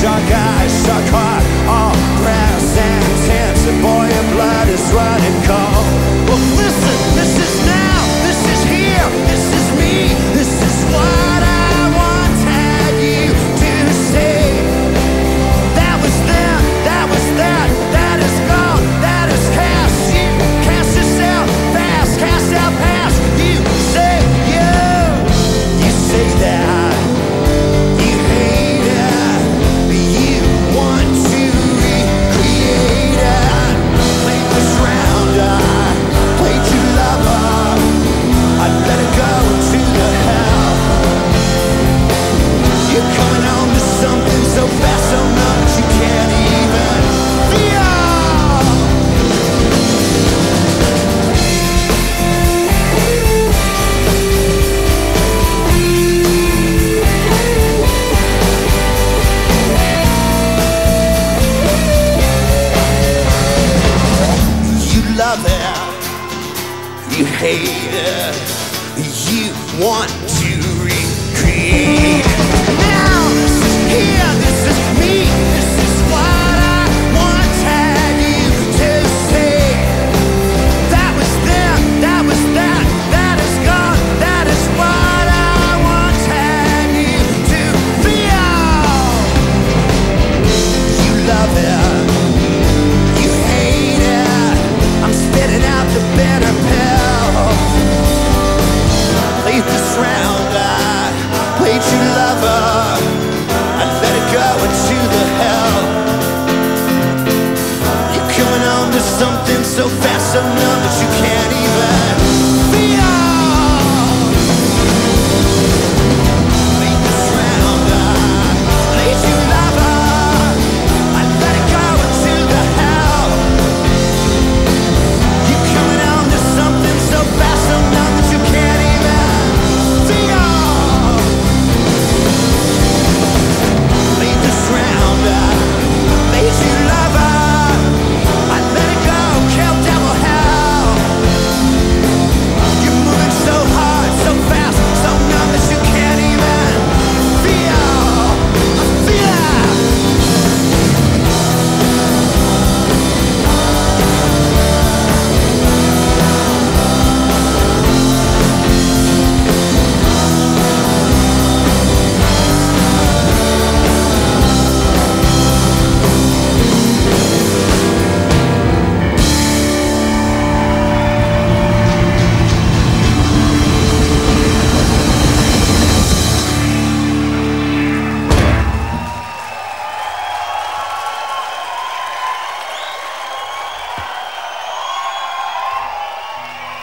Shark eyes, shark heart, all brass and tense. And boy, your blood is running cold. hate. You want to so fast, so numb that you can't.